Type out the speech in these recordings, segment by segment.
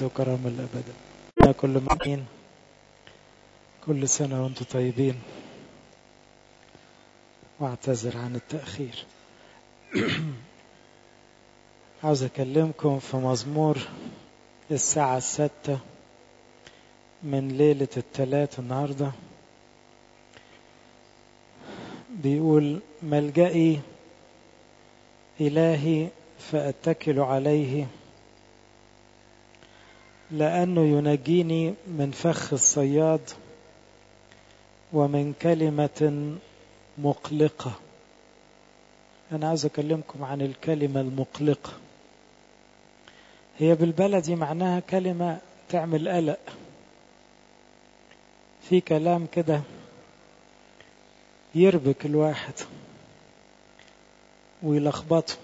المجد وكرامة الأبد. كل مؤمن كل سنة وأنتم طيبين. واعتذر عن التأخير. عاوز أكلمكم في مزمور الساعة الستة من ليلة الثلاث النهاردة. بيقول ملجئي إلهي فأتكل عليه. لأنه ينجيني من فخ الصياد ومن كلمة مقلقة. أنا عاوز أكلمكم عن الكلمة المقلقة. هي بالبلدي معناها كلمة تعمل قلق. في كلام كده يربك الواحد ويلخبطه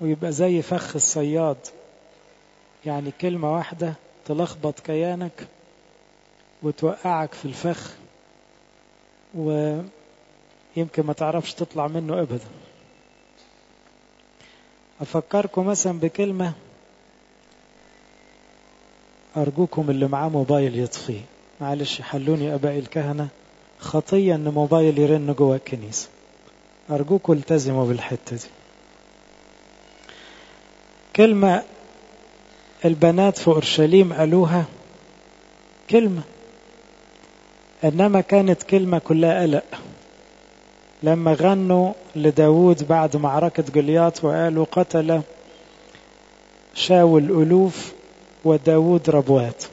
ويبقى زي فخ الصياد. يعني كلمة واحدة تلخبط كيانك وتوقعك في الفخ ويمكن ما تعرفش تطلع منه أبدا. أفكركم مثلا بكلمة أرجوكم اللي معاه موبايل يطفيه معلش حلوني أبائي الكهنة. خطية إن موبايل يرن جوه الكنيسة. أرجوكم التزموا بالحتة دي. كلمة البنات في أورشليم قالوها كلمة. إنما كانت كلمة كلها قلق. لما غنوا لداود بعد معركة جلياط وقالوا قتل شاول ألوف وداود ربوات.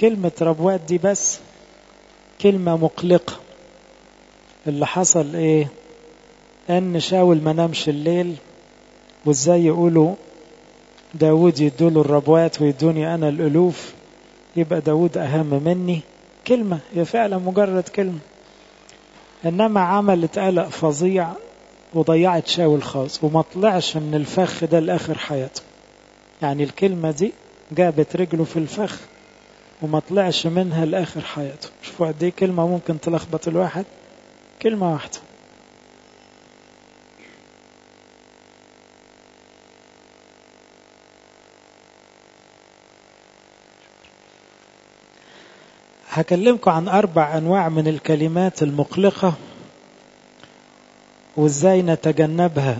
كلمة ربوات دي بس كلمة مقلقة. اللي حصل إيه؟ إن شاول ما نامش الليل وإزاي يقولوا داود يدوله الربوات ويدوني أنا الألوف. يبقى داود أهم مني. كلمة هي فعلا مجرد كلمة. إنما عملت قلق فظيع وضيعت شاول خالص وما طلعش من الفخ ده لآخر حياته. يعني الكلمة دي جابت رجله في الفخ وما طلعش منها لآخر حياته. شوفوا قد إيه كلمة ممكن تلخبط الواحد. كلمة واحدة. هكلمكم عن أربع أنواع من الكلمات المقلقة وإزاي نتجنبها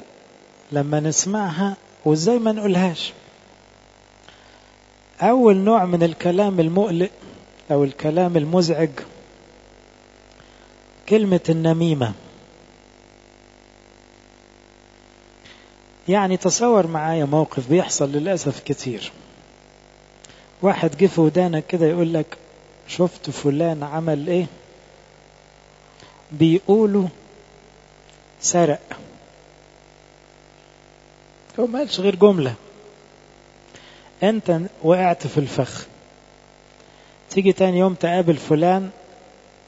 لما نسمعها وإزاي ما نقولهاش. أول نوع من الكلام المقلق أو الكلام المزعج كلمة النميمة. يعني تصور معايا موقف بيحصل للأسف كتير. واحد جه في ودانك كده يقول لك شفت فلان عمل إيه؟ بيقولوا سرق. هو ما قالش غير جملة. أنت وقعت في الفخ. تيجي تاني يوم تقابل فلان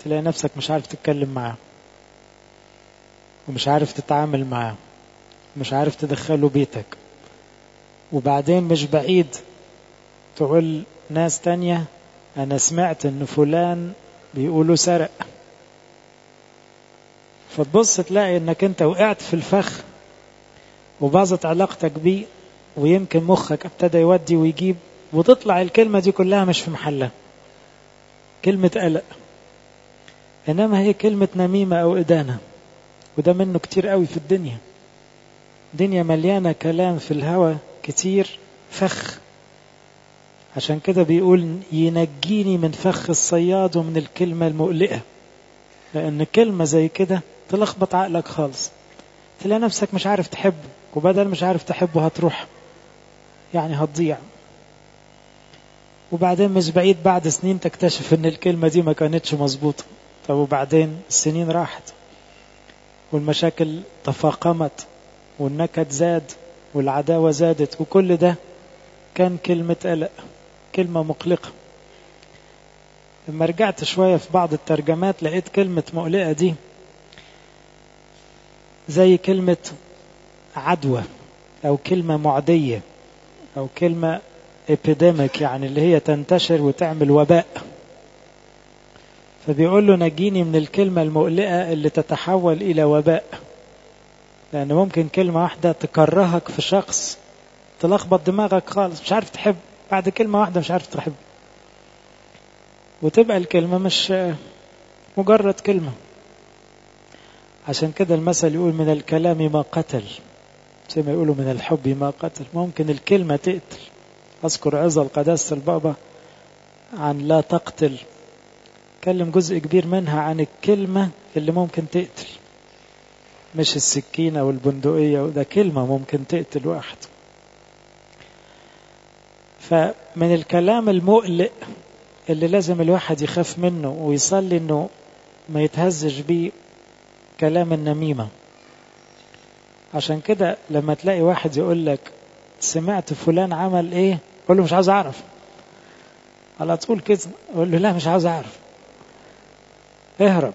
تلاقي نفسك مش عارف تتكلم معاه. ومش عارف تتعامل معاه. مش عارف تدخله بيتك. وبعدين مش بعيد تقول ناس تانية أنا سمعت إن فلان بيقولوا سرق. فتبص تلاقي إنك أنت وقعت في الفخ وباظت علاقتك بيه ويمكن مخك ابتدى يودي ويجيب وتطلع الكلمة دي كلها مش في محلها. كلمة قلق. إنما هي كلمة نميمة أو إدانة. وده منه كتير قوي في الدنيا. دنيا مليانة كلام في الهوى كتير فخ. عشان كده بيقول ينجيني من فخ الصياد ومن الكلمة المقلقة. لأن كلمة زي كده تلخبط عقلك خالص. تلاقي نفسك مش عارف تحبه وبدل مش عارف تحبه هتروح يعني هتضيع. وبعدين مش بعيد بعد سنين تكتشف إن الكلمة دي ما كانتش مظبوطة. طب وبعدين السنين راحت والمشاكل تفاقمت والنكد زاد والعداوة زادت وكل ده كان كلمة قلق. كلمة مقلقة. لما رجعت شوية في بعض الترجمات لقيت كلمة مقلقة دي زي كلمة عدوى أو كلمة معدية أو كلمة epidemic يعني اللي هي تنتشر وتعمل وباء. فبيقول له نجيني من الكلمة المقلقة اللي تتحول إلى وباء. لأن ممكن كلمة واحدة تكرهك في شخص تلخبط دماغك خالص مش عارف تحب بعد كلمة واحدة مش عارف تحبه وتبقى الكلمة مش مجرد كلمة. عشان كده المثل يقول من الكلام ما قتل. زي ما يقولوا من الحب ما قتل. ممكن الكلمة تقتل. أذكر عظة القداسة البابا عن لا تقتل. كلم جزء كبير منها عن الكلمة اللي ممكن تقتل. مش السكينة والبندقية وده كلمة ممكن تقتل واحد. فمن الكلام المقلق اللي لازم الواحد يخاف منه ويصلي إنه ما يتهزش بيه كلام النميمة. عشان كده لما تلاقي واحد يقول لك سمعت فلان عمل إيه؟ قول له مش عاوز أعرف. على طول كده قول له لا مش عاوز أعرف. اهرب.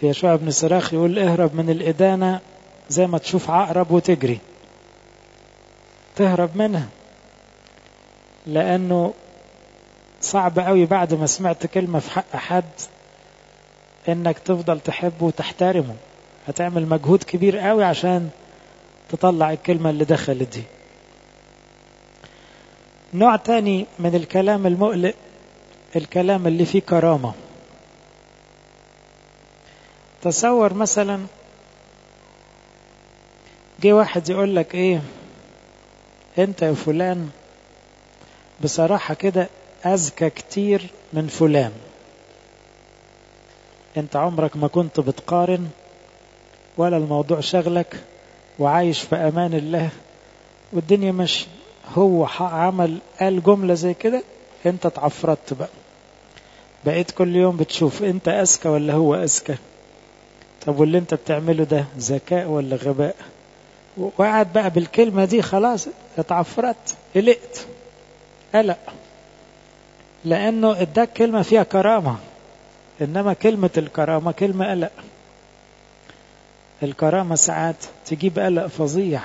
في يشوع بن سراخ يقول اهرب من الإدانة زي ما تشوف عقرب وتجري. تهرب منها. لأنه صعب قوي بعد ما سمعت كلمة في حق حد إنك تفضل تحبه وتحترمه. هتعمل مجهود كبير قوي عشان تطلع الكلمة اللي دخلت دي. نوع تاني من الكلام المقلق الكلام اللي فيه كرامة. تصور مثلا جه واحد يقول لك إيه؟ أنت يا فلان بصراحة كده أذكى كتير من فلان. أنت عمرك ما كنت بتقارن ولا الموضوع شغلك وعايش في أمان الله والدنيا مش هو عمل قال جملة زي كده أنت اتعفرت بقى. بقيت كل يوم بتشوف أنت أذكى ولا هو أذكى طب واللي أنت بتعمله ده ذكاء ولا غباء؟ وقعد بقى بالكلمة دي خلاص اتعفرت قلقت. قلق. لأنه إداك كلمة فيها كرامة. إنما كلمة الكرامة كلمة قلق. الكرامة ساعات تجيب قلق فظيع.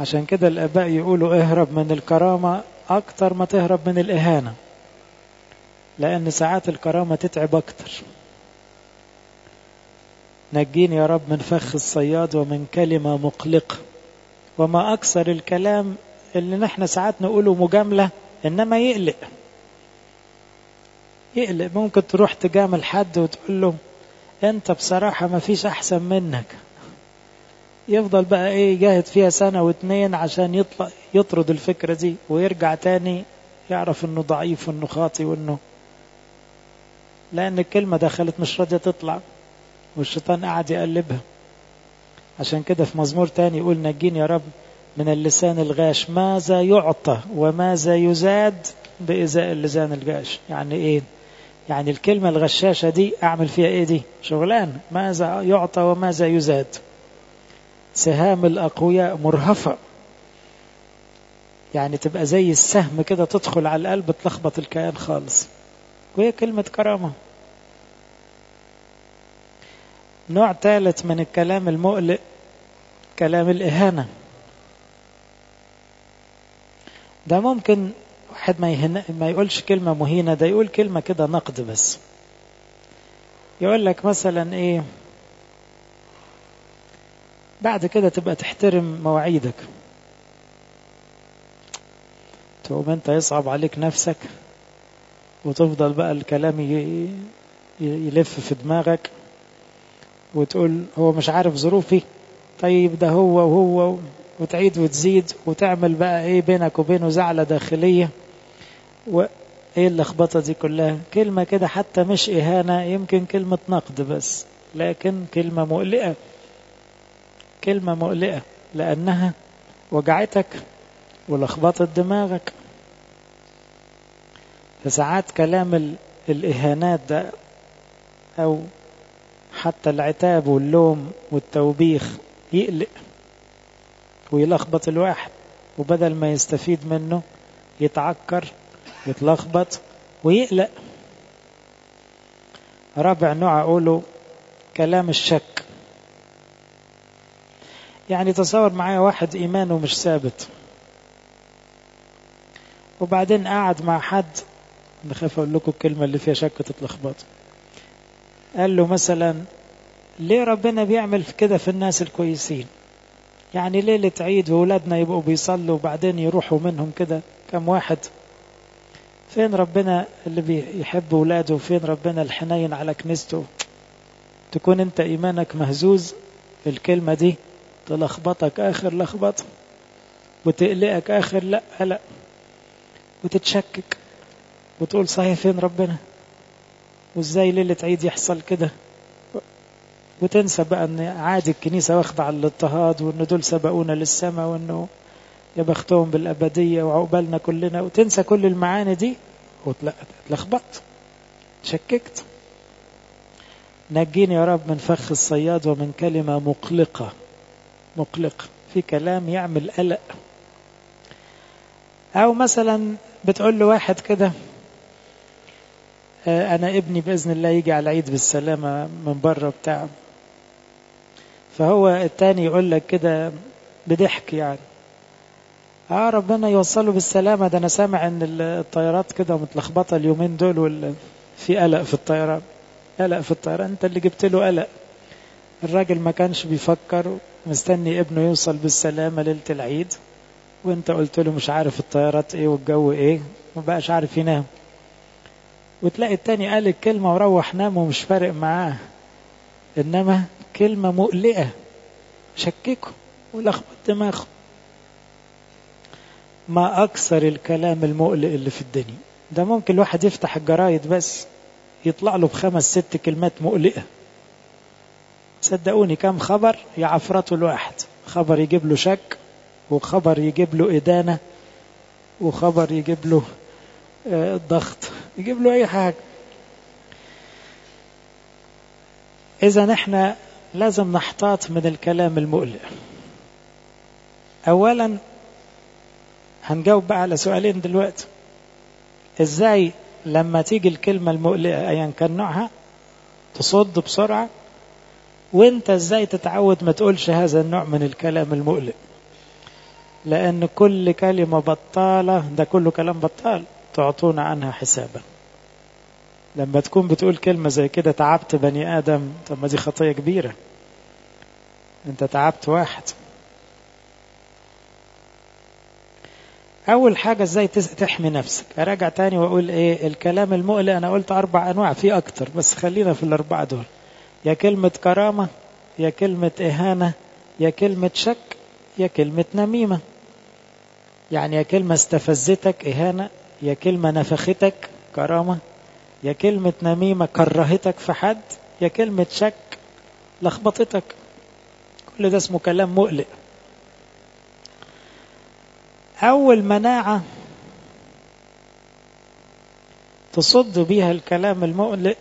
عشان كده الآباء يقولوا اهرب من الكرامة أكتر ما تهرب من الإهانة. لأن ساعات الكرامة تتعب أكتر. نجيني يا رب من فخ الصياد ومن كلمة مقلقة. وما أكثر الكلام اللي نحن ساعات نقوله مجاملة إنما يقلق. يقلق. ممكن تروح تجامل حد وتقول له أنت بصراحة ما فيش أحسن منك. يفضل بقى إيه يجاهد فيها سنة واتنين عشان يطلع يطرد الفكرة دي ويرجع تاني يعرف إنه ضعيف وإنه خاطي وإنه. لأن الكلمة دخلت مش راضية تطلع والشيطان قاعد يقلبها. عشان كده في مزمور تاني يقول نجيني يا رب. من اللسان الغاش ماذا يعطى وماذا يزاد بإزاء اللسان الغاش؟ يعني إيه؟ يعني الكلمة الغشاشة دي أعمل فيها إيه دي؟ شغلان. ماذا يعطى وماذا يزاد؟ سهام الأقوياء مرهفة. يعني تبقى زي السهم كده تدخل على القلب تلخبط الكيان خالص. وهي كلمة كرامة. نوع ثالث من الكلام المقلق كلام الإهانة. ده ممكن واحد ما, يهن... ما يقولش كلمة مهينة ده يقول كلمة كده نقد بس. يقول لك مثلا إيه بعد كده تبقى تحترم مواعيدك. تقوم أنت يصعب عليك نفسك وتفضل بقى الكلام. يلف في دماغك وتقول هو مش عارف ظروفي. طيب ده هو وهو وتعيد وتزيد وتعمل بقى إيه بينك وبينه زعلة داخلية. وايه اللخبطة دي كلها؟ كلمة كده حتى مش إهانة يمكن كلمة نقد بس لكن كلمة مقلقة. كلمة مقلقة لأنها وجعتك ولخبطت دماغك. فساعات كلام الإهانات ده أو حتى العتاب واللوم والتوبيخ يقلق. ويلخبط الواحد وبدل ما يستفيد منه يتعكر يتلخبط ويقلق. رابع نوع أقوله كلام الشك. يعني تصور معايا واحد إيمانه مش ثابت. وبعدين قعد مع حد بخاف أقول لكم الكلمة اللي فيها شك تتلخبط قال له مثلا ليه ربنا بيعمل كده في الناس الكويسين؟ يعني ليلة عيد وولادنا يبقوا بيصلوا وبعدين يروحوا منهم كده. كم واحد. فين ربنا اللي بيحب ولاده وفين ربنا الحنين على كنيسته؟ تكون أنت إيمانك مهزوز الكلمة دي. تلخبطك آخر لخبطة وتقلقك آخر لأ لا وتتشكك. وتقول صحيح فين ربنا؟ وإزاي ليلة عيد يحصل كده؟ وتنسى بقى إن عادي الكنيسة واخدة على الاضطهاد وان دول سبقونا للسماء وإنه يا بختهم بالأبدية وعقبالنا كلنا وتنسى كل المعاني دي وتلخبط شككت. نجيني يا رب من فخ الصياد ومن كلمة مقلقة. مقلقة في كلام يعمل قلق. أو مثلا بتقول له واحد كده أنا ابني بإذن الله يجي على العيد بالسلامة من بره بتاعه فهو التاني يقول لك كده بضحك يعني. آه ربنا يوصله بالسلامة. ده أنا سامع إن الطيارات كده متلخبطة اليومين دول وال... في قلق في الطيران. قلق في الطيران. أنت اللي جبت له قلق. الراجل ما كانش بيفكر مستني ابنه يوصل بالسلامة ليلة العيد. وأنت قلت له مش عارف الطيارات إيه والجو إيه. ما بقاش عارف ينام. وتلاقي التاني قال الكلمة وروح نام ومش فارق معاه. إنما كلمة مقلقة. شككه ولخبط دماغه ما أكثر الكلام المقلق اللي في الدنيا. ده ممكن الواحد يفتح الجرايد بس يطلع له بخمس ست كلمات مقلقة. صدقوني كم خبر يعفرته الواحد. خبر يجيب له شك وخبر يجيب له إدانة وخبر يجيب له ضغط. يجيب له أي حاجة. إذا نحن لازم نحتاط من الكلام المقلق أولا هنجاوب بقى على سؤالين دلوقتي. إزاي لما تيجي الكلمة المقلقة ايا كان نوعها تصد بسرعة؟ وإنت إزاي تتعود ما تقولش هذا النوع من الكلام المقلق لأن كل كلمة بطالة ده كله كلام بطال تعطونا عنها حسابا. لما تكون بتقول كلمة زي كده تعبت بني آدم طب ما دي خطية كبيرة. أنت تعبت واحد. أول حاجة إزاي تحمي نفسك. أراجع تاني وأقول إيه الكلام المقلق أنا قلت أربع أنواع في أكتر بس خلينا في الأربعة دول. يا كلمة كرامة يا كلمة إهانة يا كلمة شك يا كلمة نميمة. يعني يا كلمة استفزتك إهانة يا كلمة نفختك كرامة. يا كلمة نميمة كرهتك في حد يا كلمة شك لخبطتك. كل ده اسمه كلام مقلق. أول مناعة تصد بها الكلام المقلق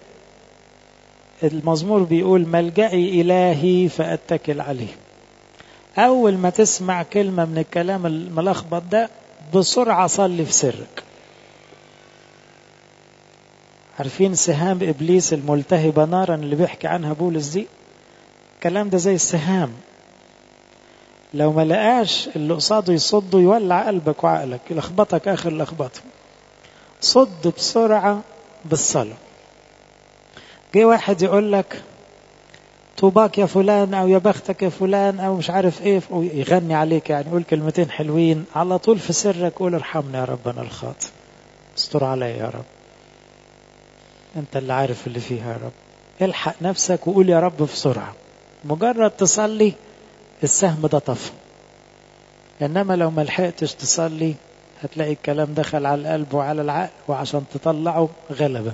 المزمور بيقول ملجئي إلهي فأتكل عليه. أول ما تسمع كلمة من الكلام الملخبط ده بسرعة صلي في سرك. عارفين سهام إبليس الملتهبة نارا اللي بيحكي عنها بولس دي الكلام ده زي السهام. لو ما لقاش اللي قصاده يصده يولع قلبك وعقلك يلخبطك آخر لخبطة. صد بسرعة بالصلاة. جه واحد يقول لك طوباك يا فلان أو يا بختك يا فلان أو مش عارف إيه. يغني عليك يعني يقول كلمتين حلوين. على طول في سرك قول ارحمني يا رب أنا الخاطئ. استر عليا يا رب. أنت اللي عارف اللي فيها يا رب. الحق نفسك وقول يا رب بسرعة مجرد تصلي السهم ده طفى. إنما لو ما لحقتش تصلي هتلاقي الكلام دخل على القلب وعلى العقل وعشان تطلعه غلبة.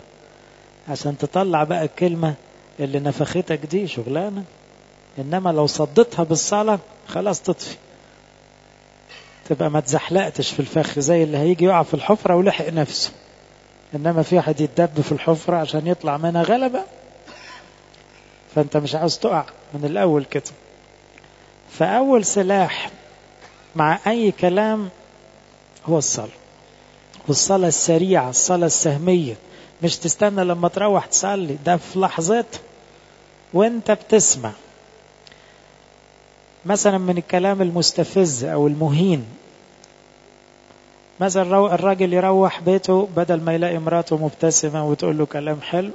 عشان تطلع بقى الكلمة اللي نفختك دي شغلانة. إنما لو صدتها بالصلاة خلاص تطفي. تبقى ما تزحلقتش في الفخ زي اللي هيجي يقع في الحفرة ولحق نفسه. إنما في واحد يتدب في الحفرة عشان يطلع منها غلبة. فأنت مش عاوز تقع من الأول كده. فأول سلاح مع أي كلام هو الصلاة. والصلاة السريعة الصلاة السهمية. مش تستنى لما تروح تصلي ده في لحظات وأنت بتسمع. مثلا من الكلام المستفز أو المهين مثلا الراجل يروح بيته بدل ما يلاقي مراته مبتسمة وتقول له كلام حلو؟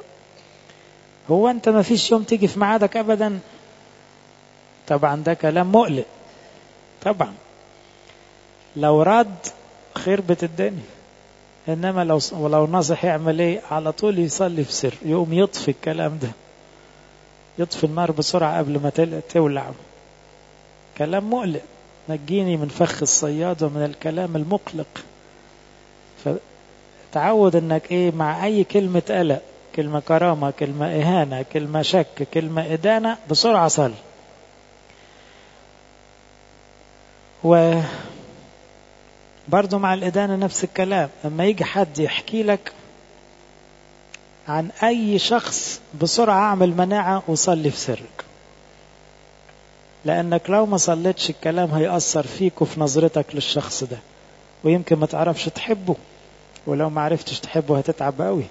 هو أنت ما فيش يوم تيجي في ميعادك ابدا؟ طبعا ده كلام مقلق. طبعا. لو رد خربت الدنيا. إنما لو ولو نصح يعمل إيه؟ على طول يصلي في سر. يقوم يطفي الكلام ده. يطفي النار بسرعة قبل ما تولع. كلام مقلق. نجيني من فخ الصياد ومن الكلام المقلق. فتعود إنك إيه مع أي كلمة قلق كلمة كرامة كلمة إهانة كلمة شك كلمة إدانة بسرعة صل. و برضو مع الإدانة نفس الكلام لما يجي حد يحكي لك عن أي شخص بسرعة أعمل مناعة وصلي في سرك. لأنك لو ما صليتش الكلام هيأثر فيك وفي نظرتك للشخص ده ويمكن ما تعرفش تحبه. ولو ما عرفتش تحبه هتتعب قوي.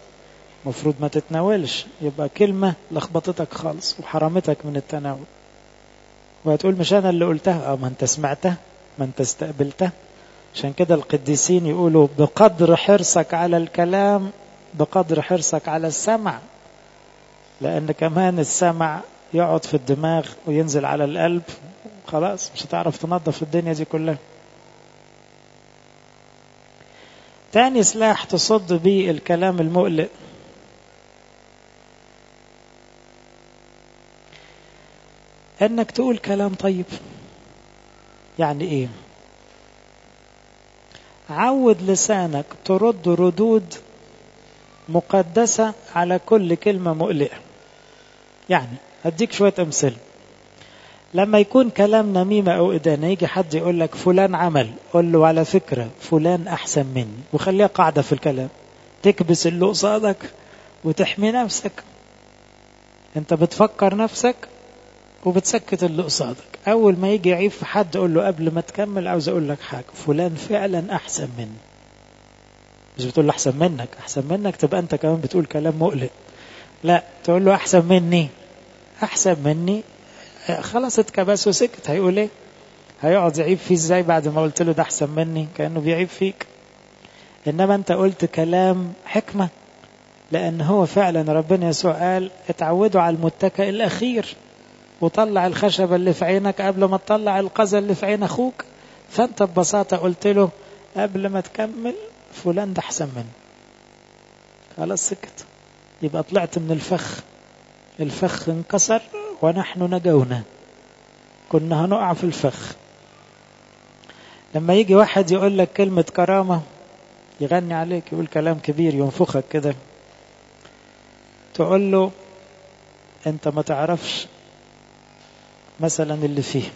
مفروض ما تتناولش. يبقى كلمة لخبطتك خالص وحرمتك من التناول. وهتقول مش أنا اللي قلتها؟ آه ما أنت سمعتها ما أنت استقبلتها. عشان كده القديسين يقولوا بقدر حرصك على الكلام بقدر حرصك على السمع. لأن كمان السمع يقعد في الدماغ وينزل على القلب. خلاص مش هتعرف تنظف الدنيا دي كلها. تاني سلاح تصد بيه الكلام المقلق. انك تقول كلام طيب. يعني إيه؟ عود لسانك ترد ردود مقدسة على كل كلمة مقلقة. يعني هديك شوية أمثلة. لما يكون كلام نميمة أو إدانة يجي حد يقول لك فلان عمل قول له على فكرة فلان أحسن مني وخليها قاعدة في الكلام. تكبس اللي قصادك وتحمي نفسك. أنت بتفكر نفسك وبتسكت اللي قصادك أول ما يجي يعيب في حد قول له قبل ما تكمل عاوز أقول لك حاجة فلان فعلا أحسن مني. مش بتقول له أحسن منك أحسن منك تبقى أنت كمان بتقول كلام مقلق. لا تقول له أحسن مني أحسن مني خلاص اتكبس وسكت هيقول إيه هيقعد يعيب فيه إزاي بعد ما قلت له ده أحسن مني كأنه بيعيب فيك. إنما أنت قلت كلام حكمة لأن هو فعلا ربنا يسوع قال اتعودوا على المتكئ الأخير وطلع الخشبه اللي في عينك قبل ما تطلع القذى اللي في عين أخوك. فأنت ببساطة قلت له قبل ما تكمل فلان ده أحسن مني. خلاص سكت. يبقى طلعت من الفخ. الفخ انكسر. ونحن نجونا. كنا هنقع في الفخ. لما يجي واحد يقول لك كلمة كرامة يغني عليك يقول كلام كبير ينفخك كده. تقول له أنت ما تعرفش مثلا اللي فيه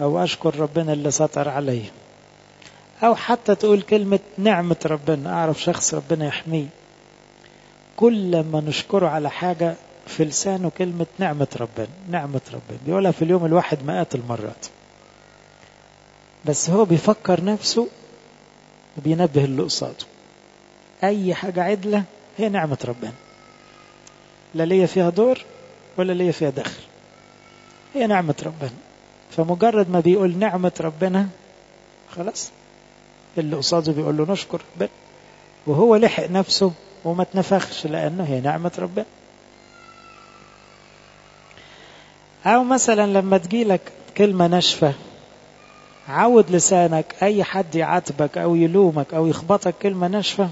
أو أشكر ربنا اللي سطر عليه أو حتى تقول كلمة نعمة ربنا أعرف شخص ربنا يحميه. كل ما نشكره على حاجة في لسانه كلمة نعمة ربنا نعمة ربنا. بيقولها في اليوم الواحد مئات المرات. بس هو بيفكر نفسه وبينبه اللي قصاده أي حاجة عدلة هي نعمة ربنا. لا ليا فيها دور ولا ليا فيها دخل. هي نعمة ربنا. فمجرد ما بيقول نعمة ربنا خلاص. اللي قصاده بيقول له نشكر ربنا. وهو لحق نفسه وما تنفخش لأنه هي نعمة ربنا. أو مثلا لما تجيلك كلمة ناشفة عود لسانك أي حد يعاتبك أو يلومك أو يخبطك كلمة ناشفة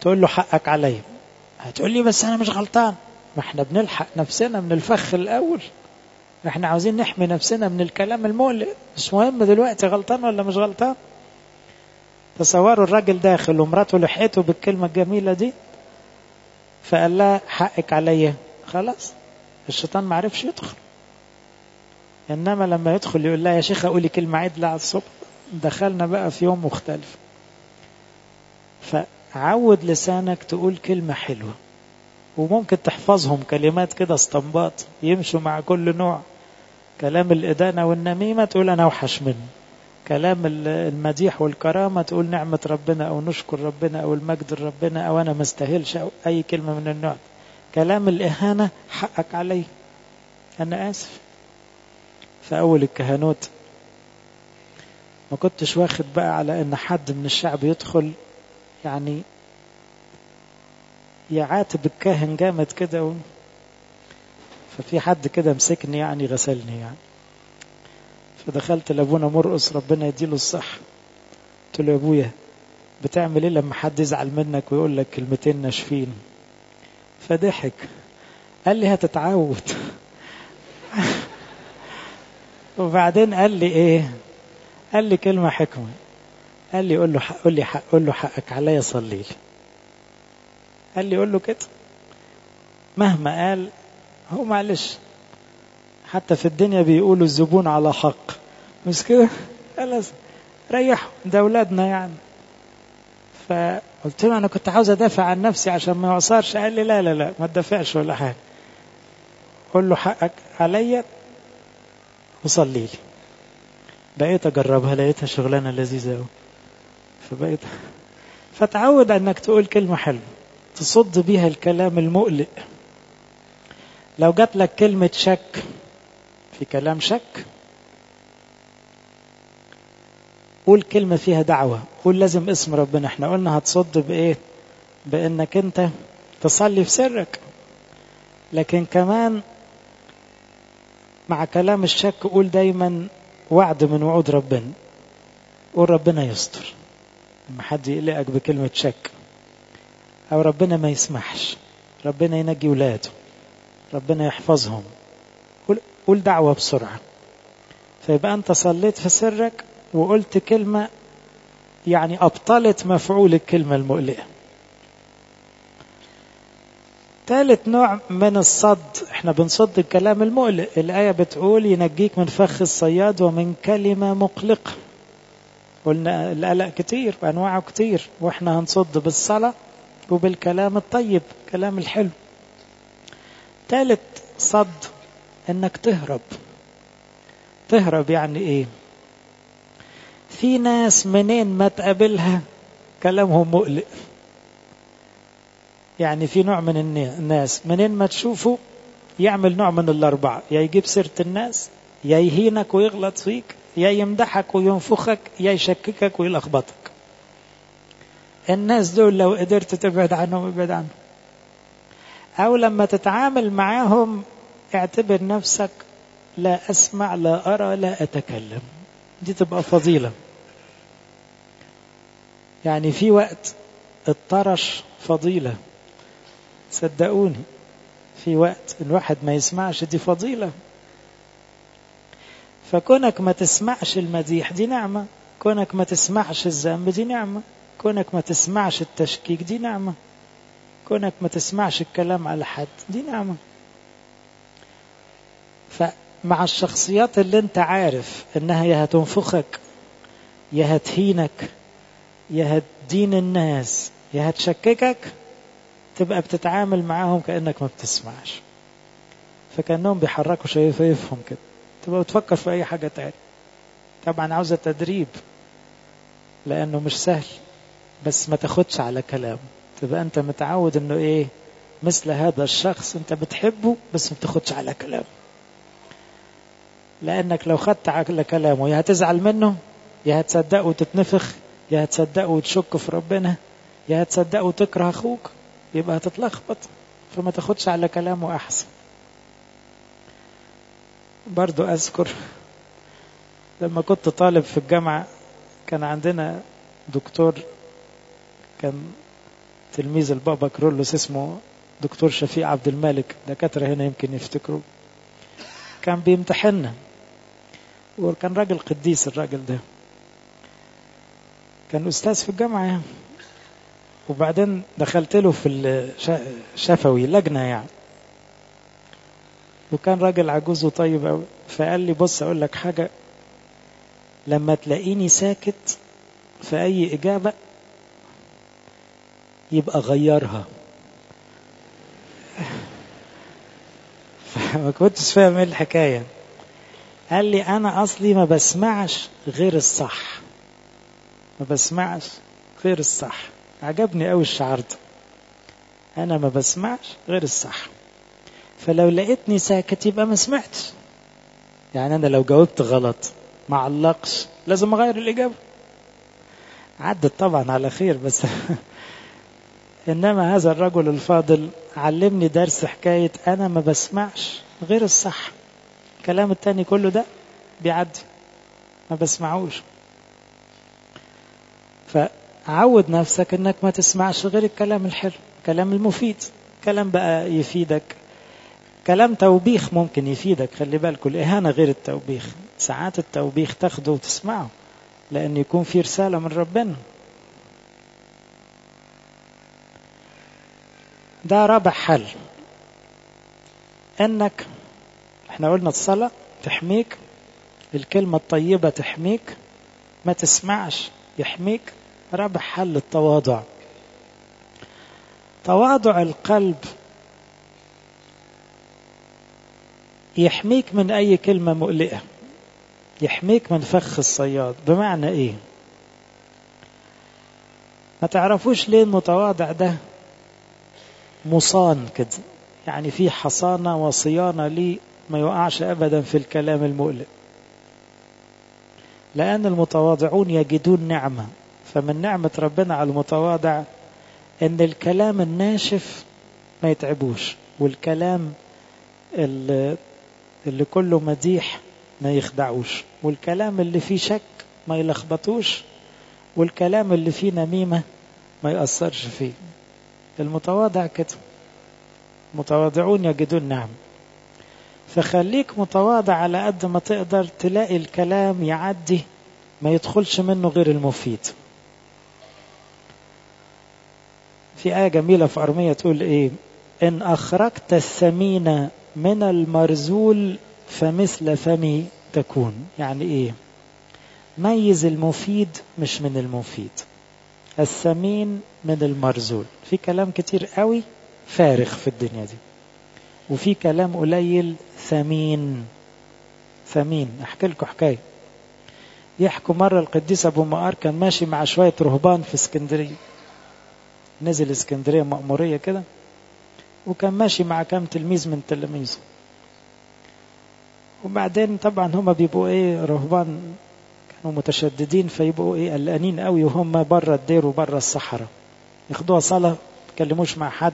تقول له حقك عليا هتقول لي بس أنا مش غلطان. ما إحنا بنلحق نفسنا من الفخ الأول. إحنا عاوزين نحمي نفسنا من الكلام المقلق مش مهم دلوقتي غلطان ولا مش غلطان. تصوروا الراجل داخل ومراته لحقته بالكلمة الجميلة دي فقال لها حقك عليا خلاص. الشيطان ما عرفش يدخل. إنما لما يدخل يقول لها يا شيخه قولي كلمة عدله على الصبح. دخلنا بقى في يوم مختلف. فعود لسانك تقول كلمة حلوة. وممكن تحفظهم كلمات كده استنباط يمشوا مع كل نوع. كلام الإدانة والنميمة تقول أنا أوحش منه. كلام المديح والكرامة تقول نعمة ربنا أو نشكر ربنا أو المجد ربنا أو أنا ما أو أي كلمة من النوع كلام الإهانة حقك علي. أنا آسف. في أول الكهنوت ما كنتش واخد بقى على أن حد من الشعب يدخل يعني يعاتب الكاهن جامد كده و... ففي حد كده مسكني يعني غسلني يعني. فدخلت لأبونا مرقص ربنا يديله الصحة. قلت له يا أبويا بتعمل إيه لما حد يزعل منك ويقول لك كلمتين ناشفين؟ فضحك. قال لي هتتعود. وبعدين قال لي إيه؟ قال لي كلمة حكمة. قال لي قول له قول لي حق قول له حقك عليا صلي لي. قال لي قول له كده. مهما قال هو معلش حتى في الدنيا بيقولوا الزبون على حق. مش كده؟ خلاص ريحوا ده أولادنا يعني. فقلت له أنا كنت عاوز أدافع عن نفسي عشان ما يعصرش قال لي لا لا لا ما تدافعش ولا حاجة. قول له حقك عليا وصلي لي. بقيت أجربها لقيتها شغلانة لذيذة قوي فبقيت فتعود إنك تقول كلمة حلوة تصد بيها الكلام المقلق. لو جات لك كلمة شك في كلام شك قول كلمة فيها دعوة. قول لازم اسم ربنا. إحنا قلنا هتصد بإيه؟ بإنك أنت تصلي في سرك. لكن كمان مع كلام الشك قول دايما وعد من وعود ربنا. قول ربنا يستر. لما حد يقلقك بكلمة شك. أو ربنا ما يسمحش. ربنا ينجي ولاده. ربنا يحفظهم. قول دعوة بسرعة. فيبقى أنت صليت في سرك وقلت كلمة يعني أبطلت مفعول الكلمة المقلقة ثالث نوع من الصد إحنا بنصد الكلام المقلق الآية بتقول ينجيك من فخ الصياد ومن كلمة مقلقة. قلنا القلق كتير وأنواعه كتير وإحنا هنصد بالصلاة وبالكلام الطيب كلام الحلو. ثالث صد إنك تهرب. تهرب يعني إيه؟ في ناس منين ما تقابلها كلامهم مقلق. يعني في نوع من الناس منين ما تشوفه يعمل نوع من الأربعة يا يجيب سيرة الناس يا يهينك ويغلط فيك يا يمدحك وينفخك يا يشككك ويلخبطك. الناس دول لو قدرت تبعد عنهم ابعد عنهم. أو لما تتعامل معاهم اعتبر نفسك لا أسمع لا أرى لا أتكلم. دي تبقى فضيلة. يعني في وقت الطرش فضيلة. صدقوني في وقت الواحد ما يسمعش دي فضيلة. فكونك ما تسمعش المديح دي نعمة كونك ما تسمعش الذنب دي نعمة كونك ما تسمعش التشكيك دي نعمة كونك ما تسمعش الكلام على حد دي نعمة. فمع الشخصيات اللي انت عارف انها يا هتنفخك يا هتهينك يا هتدين الناس. يا هتشككك تبقى بتتعامل معاهم كأنك ما بتسمعش. فكأنهم بيحركوا شفايفهم كده. تبقى بتفكر في أي حاجة تاني. طبعا عاوزة تدريب لأنه مش سهل. بس ما تاخدش على كلامه. تبقى أنت متعود أنه إيه مثل هذا الشخص أنت بتحبه بس ما تاخدش على كلامه. لأنك لو خدت على كلامه يا هتزعل منه يا هتصدقه وتتنفخ يا هتصدقه وتشك في ربنا يا هتصدقه وتكره أخوك يبقى هتتلخبط فما تاخدش على كلامه أحسن. برضو أذكر لما كنت طالب في الجامعة كان عندنا دكتور كان تلميذ البابا كرولوس اسمه دكتور شفيق عبد الملك. دكاترة هنا يمكن يفتكروا. كان بيمتحننا وكان راجل قديس الراجل ده. كان أستاذ في الجامعة يعني. وبعدين دخلت له في الشفوي لجنة يعني. وكان راجل عجوز وطيب قوي فقال لي بص أقول لك حاجة. لما تلاقيني ساكت في أي إجابة يبقى غيرها. فما كنتش فاهم إيه الحكاية. قال لي أنا أصلي ما بسمعش غير الصح. ما بسمعش غير الصح. عجبني قوي الشعار ده. أنا ما بسمعش غير الصح. فلو لقيتني ساكت يبقى ما سمعتش. يعني أنا لو جاوبت غلط ما علقش لازم أغير الإجابة. عدت طبعا على خير بس إنما هذا الرجل الفاضل علمني درس حكاية أنا ما بسمعش غير الصح. الكلام التاني كله ده بيعدي. ما بسمعوش. فعود نفسك إنك ما تسمعش غير الكلام الحلو الكلام المفيد كلام بقى يفيدك. كلام توبيخ ممكن يفيدك خلي بالكم الإهانة غير التوبيخ. ساعات التوبيخ تاخده وتسمعه لأن يكون في رسالة من ربنا. ده رابع حل. إنك إحنا قلنا الصلاة تحميك الكلمة الطيبة تحميك ما تسمعش. يحميك رابع حل التواضع. تواضع القلب يحميك من أي كلمة مقلقة يحميك من فخ الصياد. بمعنى إيه؟ ما تعرفوش ليه المتواضع ده مصان كده؟ يعني في حصانة وصيانة ليه ما يقعش أبدا في الكلام المقلق. لأن المتواضعون يجدون نعمة. فمن نعمة ربنا على المتواضع إن الكلام الناشف ما يتعبوش والكلام اللي, كله مديح ما يخدعوش والكلام اللي فيه شك ما يلخبطوش والكلام اللي فيه نميمة ما يأثرش فيه. المتواضع كده. متواضعون يجدون نعم فخليك متواضع على قد ما تقدر تلاقي الكلام يعدي ما يدخلش منه غير المفيد. في آية جميلة في أرمية تقول إيه؟ إن أخرجت الثمين من المرزول فمثل فمي تكون. يعني إيه؟ ميز المفيد مش من المفيد. الثمين من المرزول. في كلام كتير قوي فارغ في الدنيا دي. وفي كلام قليل ثمين. ثمين. أحكي لكم حكاية. يحكوا مرة القديس أبو مقار كان ماشي مع شوية رهبان في اسكندرية. نزل اسكندرية مأمورية كده. وكان ماشي مع كام تلميذ من تلاميذه. وبعدين طبعا هما بيبقوا إيه رهبان كانوا متشددين فيبقوا إيه قلقانين قوي وهم بره الدير وبره الصحراء. ياخدوها صلاة ما يتكلموش مع حد.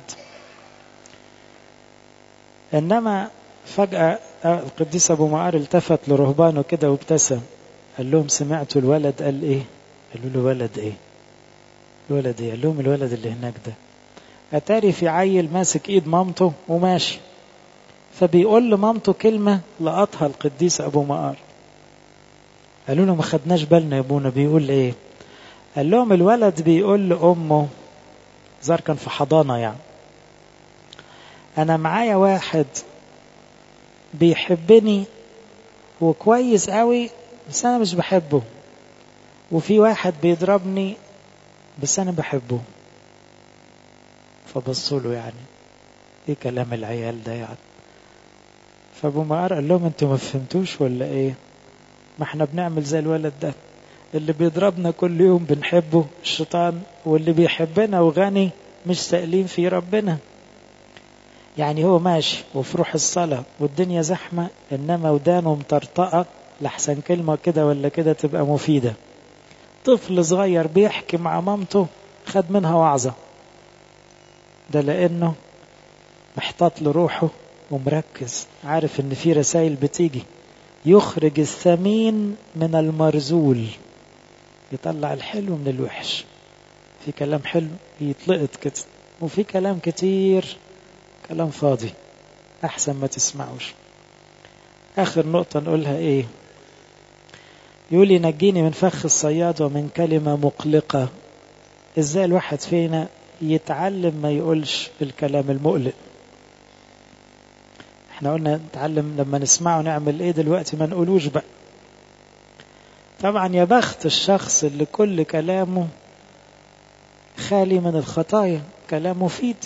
إنما فجأة القديس أبو معار التفت لرهبانه كده وابتسم. قال لهم سمعتوا الولد قال إيه؟ قالوا له ولد إيه؟ الولد إيه؟ قال لهم الولد اللي هناك ده. أتاري في عيل ماسك إيد مامته وماشي. فبيقول لمامته كلمة لقطها القديس أبو مقار قالوا له ما خدناش بالنا يا أبونا. بيقول إيه؟ قال لهم الولد بيقول لأمه زار كان في حضانة يعني. أنا معايا واحد بيحبني وكويس قوي بس أنا مش بحبه. وفي واحد بيضربني بس أنا بحبه. فبصوا له يعني إيه كلام العيال ده يعني؟ فأبو مقار قال لهم أنتوا ما فهمتوش ولا إيه؟ ما إحنا بنعمل زي الولد ده. اللي بيضربنا كل يوم بنحبه الشيطان واللي بيحبنا وغني مش سائلين في ربنا. يعني هو ماشي وفي روح الصلاة والدنيا زحمة إنما ودانه مطرطقة. لحسن كلمة كده ولا كده تبقى مفيدة. طفل صغير بيحكي مع مامته خد منها وعظة. ده لأنه محتاط لروحه ومركز عارف إن في رسائل بتيجي. يخرج الثمين من المرزول. يطلع الحلو من الوحش. في كلام حلو يتلقط كده وفي كلام كتير. كلام فاضي. أحسن ما تسمعوش. آخر نقطة نقولها إيه؟ يقول ينجيني من فخ الصياد ومن كلمة مقلقة. إزاي الواحد فينا يتعلم ما يقولش الكلام المقلق؟ إحنا قلنا نتعلم لما نسمعه نعمل إيه دلوقتي؟ ما نقولوش بقى. طبعا يا بخت الشخص اللي كل كلامه خالي من الخطايا كلام مفيد.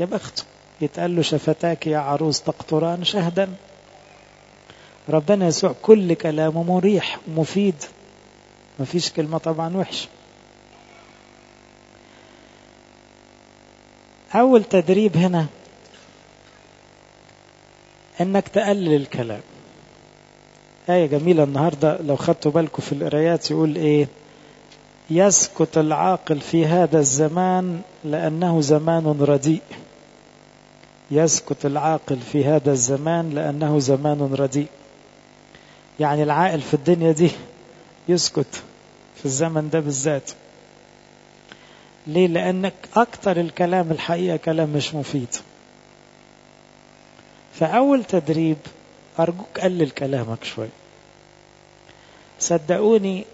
يا بخته. يتقال له شفتاك يا عروس تقطران شهدا. ربنا يسوع كل كلامه مريح ومفيد مفيش كلمة طبعا وحش أول تدريب هنا إنك تقلل الكلام. آية جميلة النهاردة لو خدتوا بالكم في القرايات يقول إيه؟ يسكت العاقل في هذا الزمان لأنه زمان رديء. يسكت العاقل في هذا الزمان لأنه زمان رديء. يعني العاقل في الدنيا دي يسكت في الزمن ده بالذات. ليه؟ لأنك أكتر الكلام الحقيقة كلام مش مفيد. فأول تدريب أرجوك قلل كلامك شوي. صدقوني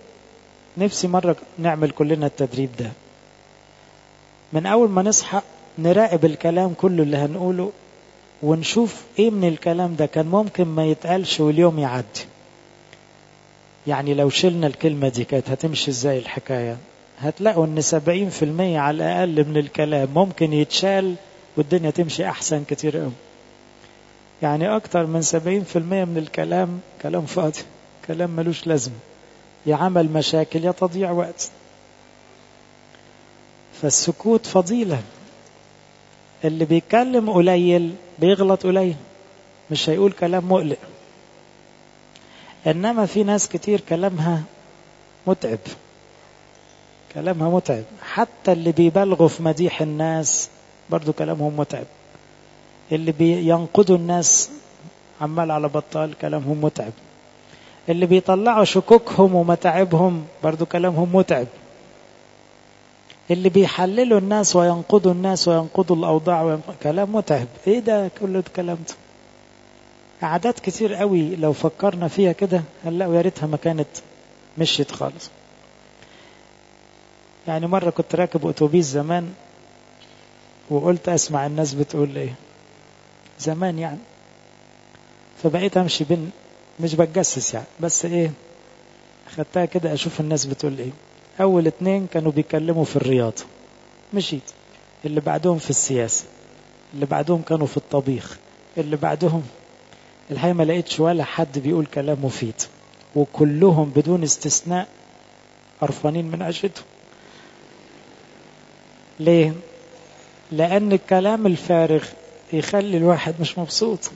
نفسي مرة نعمل كلنا التدريب ده. من أول ما نصحى نراقب الكلام كله اللي هنقوله ونشوف إيه من الكلام ده كان ممكن ما يتقالش واليوم يعدي. يعني لو شلنا الكلمة دي كانت هتمشي إزاي الحكاية؟ هتلاقوا إن سبعين في المية على الأقل من الكلام ممكن يتشال والدنيا تمشي أحسن كتير قوي. يعني أكتر من سبعين في المية من الكلام كلام فاضي كلام ملوش لازمة. يا عمل مشاكل يا تضييع وقت. فالسكوت فضيلة. اللي بيتكلم قليل بيغلط قليل مش هيقول كلام مقلق. إنما في ناس كتير كلامها متعب كلامها متعب. حتى اللي بيبالغوا في مديح الناس برضو كلامهم متعب. اللي بينقدوا الناس عمال على بطال كلامهم متعب. اللي بيطلعوا شكوكهم ومتاعبهم برضو كلامهم متعب. اللي بيحللوا الناس وينقضوا الناس وينقضوا الأوضاع وينقضوا كلام متعب. إيه ده كل الكلام ده؟ عادات كتير قوي لو فكرنا فيها كده هنلاقوا يا ريتها ما كانت مشيت خالص. يعني مرة كنت راكب أتوبيس زمان وقلت أسمع الناس بتقول إيه. زمان يعني. فبقيت أمشي بين مش بتجسس يعني بس إيه خدتها كده أشوف الناس بتقول إيه. أول اتنين كانوا بيتكلموا في الرياضة مشيت. اللي بعدهم في السياسة. اللي بعدهم كانوا في الطبيخ. اللي بعدهم الحقيقة ما لقيتش ولا حد بيقول كلام مفيد. وكلهم بدون استثناء قرفانين من عيشتهم. ليه؟ لأن الكلام الفارغ يخلي الواحد مش مبسوط.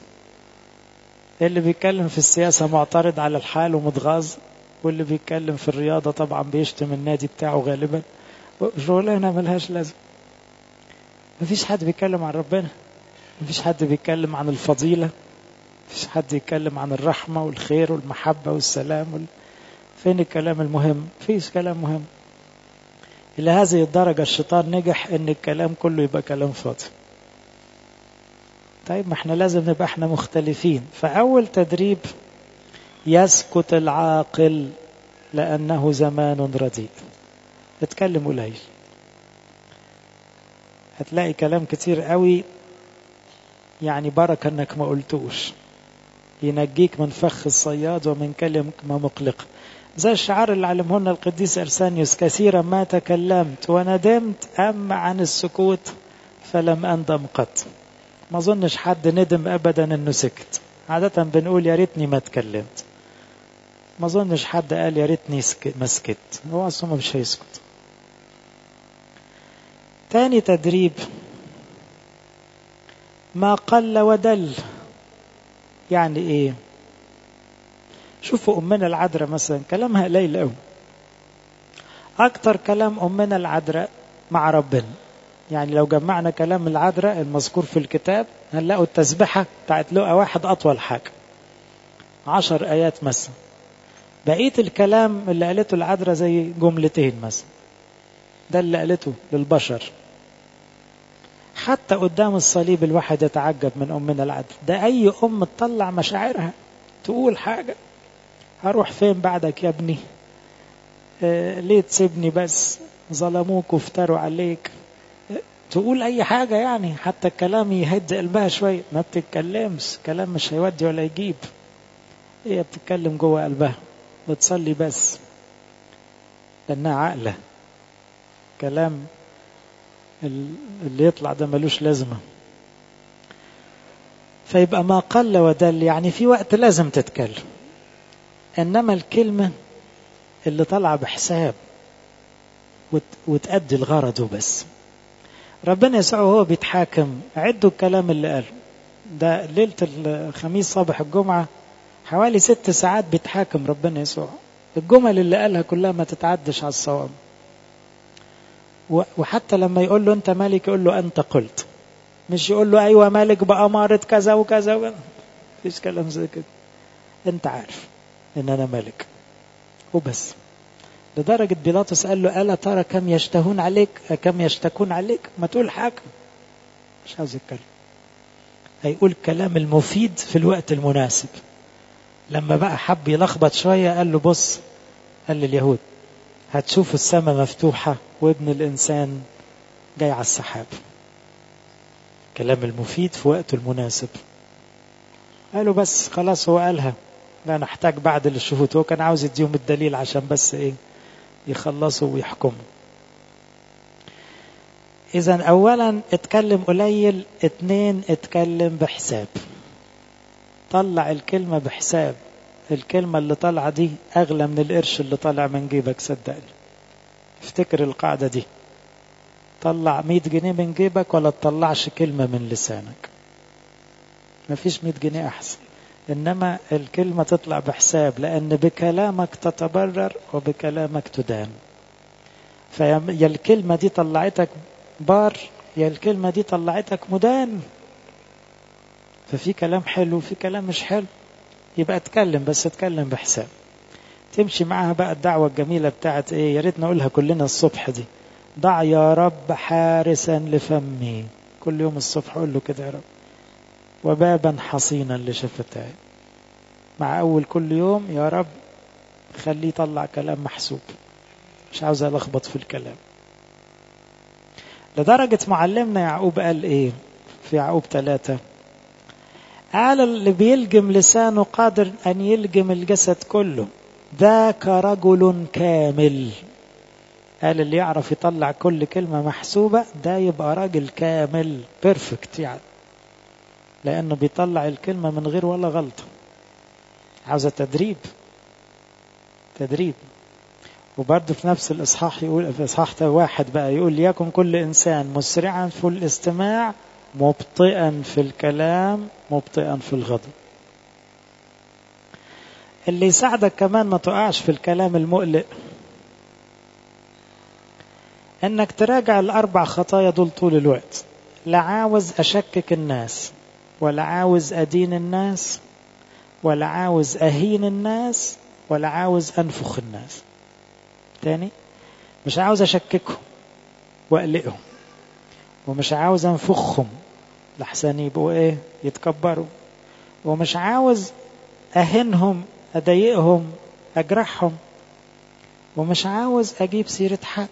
اللي بيتكلم في السياسة معترض على الحال ومتغاظ. واللي بيتكلم في الرياضة طبعا بيشتم النادي بتاعه غالبا. شغلانة ملهاش لازم مفيش حد بيتكلم عن ربنا. مفيش حد بيتكلم عن الفضيلة. مفيش حد يتكلم عن الرحمة والخير والمحبة والسلام وال... فين الكلام المهم؟ مفيش كلام مهم. إلى هذه الدرجة الشيطان نجح إن الكلام كله يبقى كلام فاضي. طيب ما إحنا لازم نبقى إحنا مختلفين. فأول تدريب يسكت العاقل لأنه زمان رديء. اتكلم قليل هتلاقي كلام كتير قوي يعني بركة أنك ما قلتوش. ينجيك من فخ الصياد ومن كلمة مقلقة زي الشعار اللي علمه لنا القديس أرسانيوس كثيرا ما تكلمت وندمت أما عن السكوت فلم أندم قط. ما اظنش حد ندم ابدا إنه سكت. عادة بنقول يا ريتني ما اتكلمت. ما اظنش حد قال يا ريتني ما سكت هو أصلا مش هيسكت تاني تدريب. ما قل ودل. يعني إيه؟ شوفوا أمنا العذراء مثلا كلامها قليل قوي أكتر كلام أمنا العذراء مع ربنا. يعني لو جمعنا كلام العذراء المذكور في الكتاب هنلاقوا التسبحة بتاعت لقى واحد أطول حاجة. عشر آيات مثلا. بقية الكلام اللي قالته العذراء زي جملتين مثلا. ده اللي قالته للبشر. حتى قدام الصليب الواحد يتعجب من أمنا العذراء ده أي أم تطلع مشاعرها تقول حاجة هروح فين بعدك يا ابني؟ آه ليه تسيبني بس؟ ظلموك وافتروا عليك. تقول أي حاجة يعني حتى الكلام يهد قلبها شوية. ما بتتكلمش كلام مش هيودي ولا يجيب. هي بتتكلم جوه قلبها. بتصلي بس. لأنها عاقلة كلام اللي يطلع ده ملوش لازمة. فيبقى ما قل ودل يعني في وقت لازم تتكلم إنما الكلمة اللي طالعة بحساب وتأدي الغرض وبس. ربنا يسوع وهو بيتحاكم. عدوا الكلام اللي قاله ده ليلة الخميس صباح الجمعة حوالي ست ساعات بيتحاكم ربنا يسوع. الجمل اللي قالها كلها ما تتعدش على الصواب. وحتى لما يقول له انت مالك يقول له انت قلت. مش يقول له أيوه مالك بأمارة كذا وكذا وكذا. مفيش كلام زي كده. انت عارف إن أنا ملك وبس. لدرجة بيلاطس قال له ألا ترى كم يشتهون عليك؟ كم يشتكون عليك؟ ما تقول حاجة. مش عاوز يتكلم. هيقول الكلام المفيد في الوقت المناسب. لما بقى حب يلخبط شوية قال له بص قال لليهود هتشوف السماء مفتوحة وابن الإنسان جاي على السحاب. كلام المفيد في وقته المناسب. قالوا بس خلاص هو قالها. لا نحتاج بعد للشهود هو كان عاوز يديهم الدليل عشان بس إيه يخلصوا ويحكموا. اذا اولا اتكلم قليل اتنين اتكلم بحساب. طلع الكلمة بحساب. الكلمة اللي طالعة دي أغلى من القرش اللي طالع من جيبك صدقني. افتكر القاعدة دي. طلع مية جنيه من جيبك ولا تطلعش كلمة من لسانك. مفيش مية جنيه أحسن. إنما الكلمة تطلع بحساب لأن بكلامك تتبرر وبكلامك تدان. فيا الكلمة دي طلعتك بار يا الكلمة دي طلعتك مدان. ففي كلام حلو وفي كلام مش حلو. يبقى اتكلم بس اتكلم بحساب. تمشي معاها بقى الدعوة الجميلة بتاعت إيه؟ يا ريت نقولها كلنا الصبح دي. ضع يا رب حارسا لفمي. كل يوم الصبح أقول له كده يا رب. وبابا حصينا لشفتاي. مع أول كل يوم يا رب خليه يطلع كلام محسوب. مش عاوز ألخبط في الكلام. لدرجة معلمنا يعقوب قال إيه؟ في يعقوب ثلاثة قال اللي بيلجم لسانه قادر أن يلجم الجسد كله. ذاك رجل كامل. قال اللي يعرف يطلع كل كلمة محسوبة ده يبقى راجل كامل. perfect يعني. لأنه بيطلع الكلمة من غير ولا غلطة. عاوزة تدريب. تدريب. وبرضه في نفس الإصحاح يقول في إصحاح واحد بقى يقول ليكن كل إنسان مسرعا في الاستماع مبطئا في الكلام مبطئا في الغضب. اللي يساعدك كمان ما تقعش في الكلام المقلق. إنك تراجع الأربع خطايا دول طول الوقت. لا عاوز أشكك الناس ولا عاوز أدين الناس ولا عاوز أهين الناس ولا عاوز أنفخ الناس. تاني مش عاوز أشككهم وأقلقهم. ومش عاوز أنفخهم. لحسن يبقوا إيه؟ يتكبروا. ومش عاوز أهنهم أضايقهم أجرحهم. ومش عاوز أجيب سيرة حد.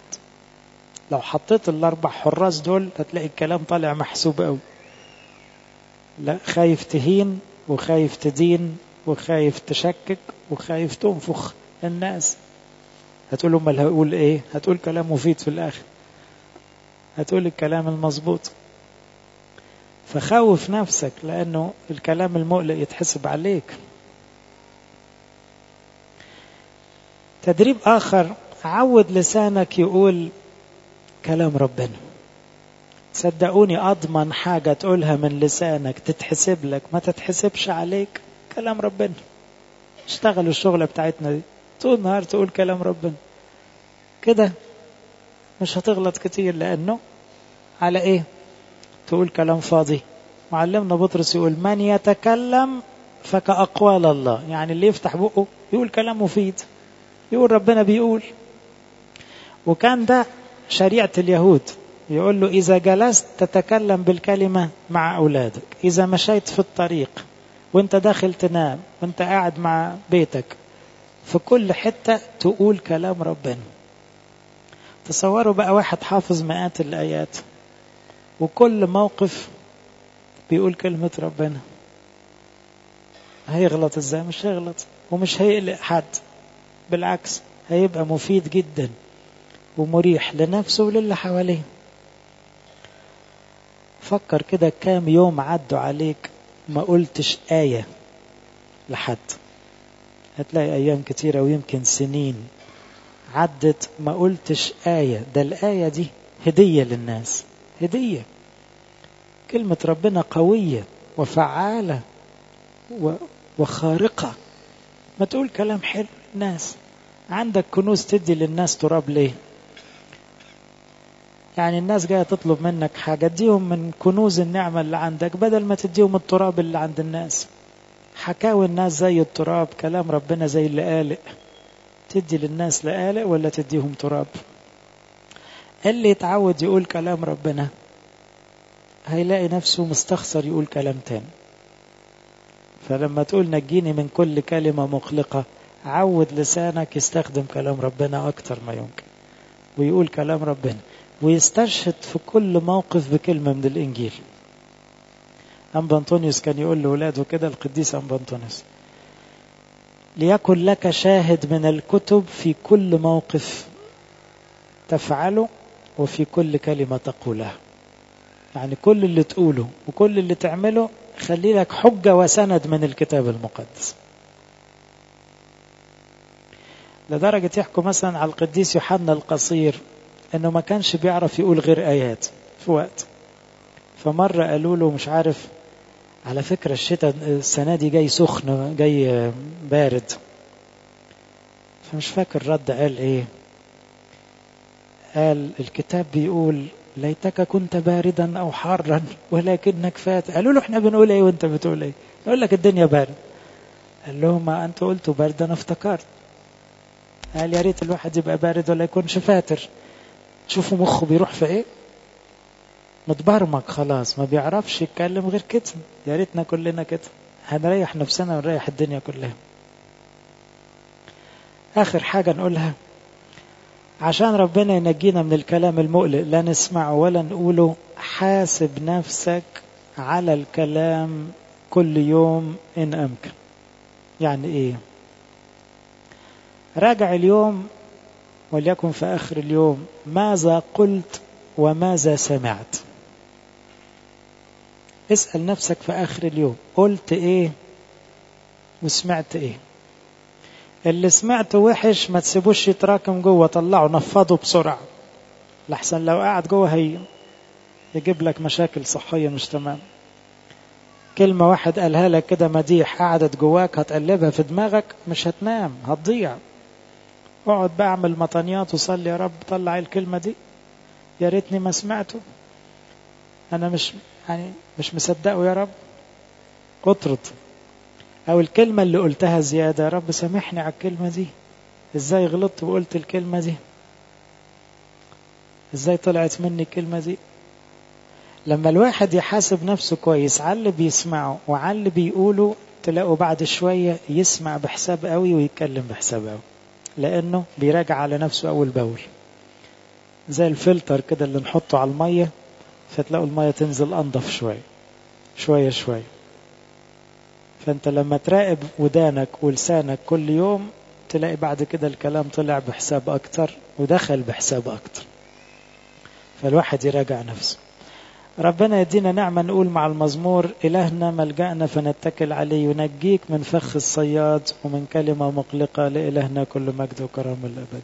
لو حطيت الأربع حراس دول هتلاقي الكلام طالع محسوب قوي لا خايف تهين وخايف تدين وخايف تشكك وخايف تنفخ الناس. هتقول امال هقول إيه؟ هتقول كلام مفيد في الآخر. هتقول الكلام المظبوط. فخوف نفسك لأنه الكلام المقلق يتحسب عليك. تدريب آخر عود لسانك يقول كلام ربنا. صدقوني أضمن حاجة تقولها من لسانك تتحسب لك ما تتحسبش عليك. كلام ربنا. اشتغلوا الشغلة بتاعتنا دي. طول النهار تقول كلام ربنا. كده. مش هتغلط كتير لأنه على إيه؟ تقول كلام فاضي. معلمنا بطرس يقول من يتكلم فكأقوال الله. يعني اللي يفتح بقه يقول كلام مفيد. يقول ربنا بيقول. وكان ده شريعة اليهود. يقول له إذا جلست تتكلم بالكلمة مع أولادك إذا مشيت في الطريق وأنت داخل تنام وأنت قاعد مع بيتك في كل حتة تقول كلام ربنا. تصوروا بقى واحد حافظ مئات الآيات وكل موقف بيقول كلمة ربنا. هيغلط إزاي؟ مش هيغلط ومش هيقلق حد بالعكس هيبقى مفيد جدا ومريح لنفسه وللي حواليه. فكر كده كام يوم عدوا عليك ما قلتش آية لحد. هتلاقي أيام كتيرة ويمكن سنين عدت ما قلتش آية. ده الآية دي هدية للناس. هدية. كلمة ربنا قوية وفعالة وخارقة. ما تقول كلام حلو للناس. عندك كنوز تدي للناس تراب ليه؟ يعني الناس جاية تطلب منك حاجة. اديهم من كنوز النعمة اللي عندك بدل ما تديهم التراب اللي عند الناس. حكاوي الناس زي التراب كلام ربنا زي اللي قالق. تدي للناس لقالق ولا تديهم تراب؟ اللي يتعود يقول كلام ربنا؟ هيلاقي نفسه مستخسر يقول كلام تاني. فلما تقول نجيني من كل كلمة مقلقة عود لسانك يستخدم كلام ربنا أكتر ما يمكن. ويقول كلام ربنا ويستشهد في كل موقف بكلمة من الإنجيل. أنبا أنطونيوس كان يقول لأولاده كده القديس أنبا أنطونيوس ليكن لك شاهد من الكتب في كل موقف تفعله وفي كل كلمة تقولها. يعني كل اللي تقوله وكل اللي تعمله خلي لك حجة وسند من الكتاب المقدس. لدرجة يحكوا مثلا على القديس يوحنا القصير إنه ما كانش بيعرف يقول غير آيات في وقت. فمرة قالوا له مش عارف على فكرة الشتاء السنة دي جاي سخن جاي بارد. فمش فاكر رد قال إيه. قال الكتاب بيقول ليتك كنت باردا أو حارا ولكنك فات. قالوا له إحنا بنقول إيه وأنت بتقول إيه؟ يقول لك الدنيا بارد. قال لهم ما أنتوا قلتوا بارد أنا افتكرت. قال يا ريت الواحد يبقى بارد ولا يكونش فاتر. تشوفوا مخه بيروح في إيه؟ متبرمج خلاص ما بيعرفش يتكلم غير كده يا ريتنا كلنا كده هنريح نفسنا ونريح الدنيا كلها. آخر حاجة نقولها. عشان ربنا ينجينا من الكلام المقلق لا نسمعه ولا نقوله حاسب نفسك على الكلام كل يوم إن أمكن. يعني إيه؟ راجع اليوم وليكن في آخر اليوم. ماذا قلت وماذا سمعت؟ اسأل نفسك في آخر اليوم قلت إيه وسمعت إيه؟ اللي سمعته وحش ما تسيبوش يتراكم جوه طلعه نفضه بسرعة. لحسن لو قعد جوه هي يجيب لك مشاكل صحية مش تمام. كلمة واحد قالها لك كده مديح قعدت جواك هتقلبها في دماغك مش هتنام هتضيع. اقعد بقى اعمل مطانيات وصلي يا رب طلع الكلمة دي؟ يا ريتني ما سمعته. أنا مش يعني مش مصدقه يا رب؟ اطرد. أو الكلمة اللي قلتها زيادة يا رب سامحني على الكلمة دي. إزاي غلطت وقلت الكلمة دي؟ إزاي طلعت مني الكلمة دي؟ لما الواحد يحاسب نفسه كويس على اللي بيسمعه وعلى اللي بيقوله تلاقوا بعد شوية يسمع بحساب قوي ويتكلم بحساب قوي. لأنه بيراجع على نفسه أول بأول. زي الفلتر كده اللي نحطه على المية. فتلاقوا المية تنزل أنضف شوية شوية شوية فأنت لما تراقب ودانك ولسانك كل يوم تلاقي بعد كده الكلام طلع بحساب أكتر ودخل بحساب أكتر. فالواحد يراجع نفسه. ربنا يدينا نعمة نقول مع المزمور إلهنا ملجأنا فنتكل عليه ينجيك من فخ الصياد ومن كلمة مقلقة لإلهنا كل مجد وكرامة الأبد.